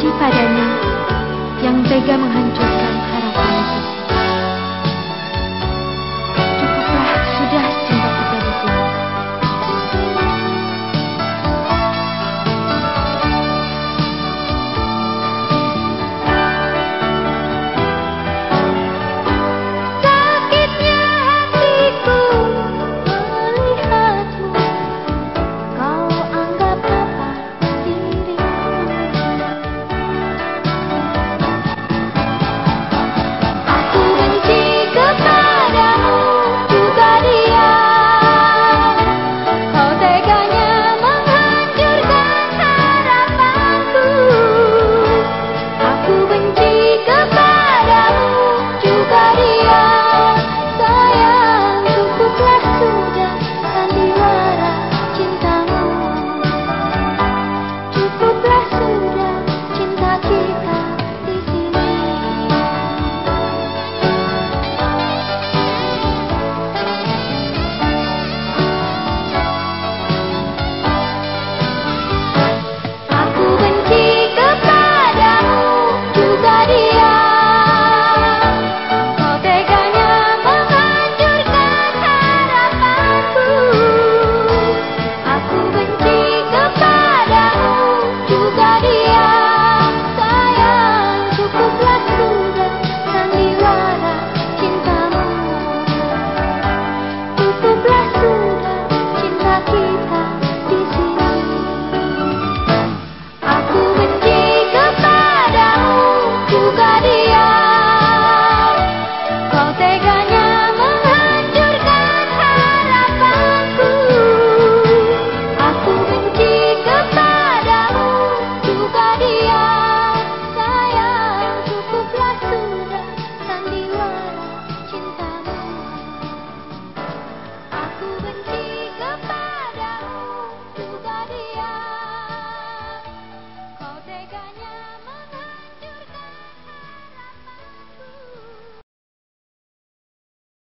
benci padanya yang tega menghancurkan.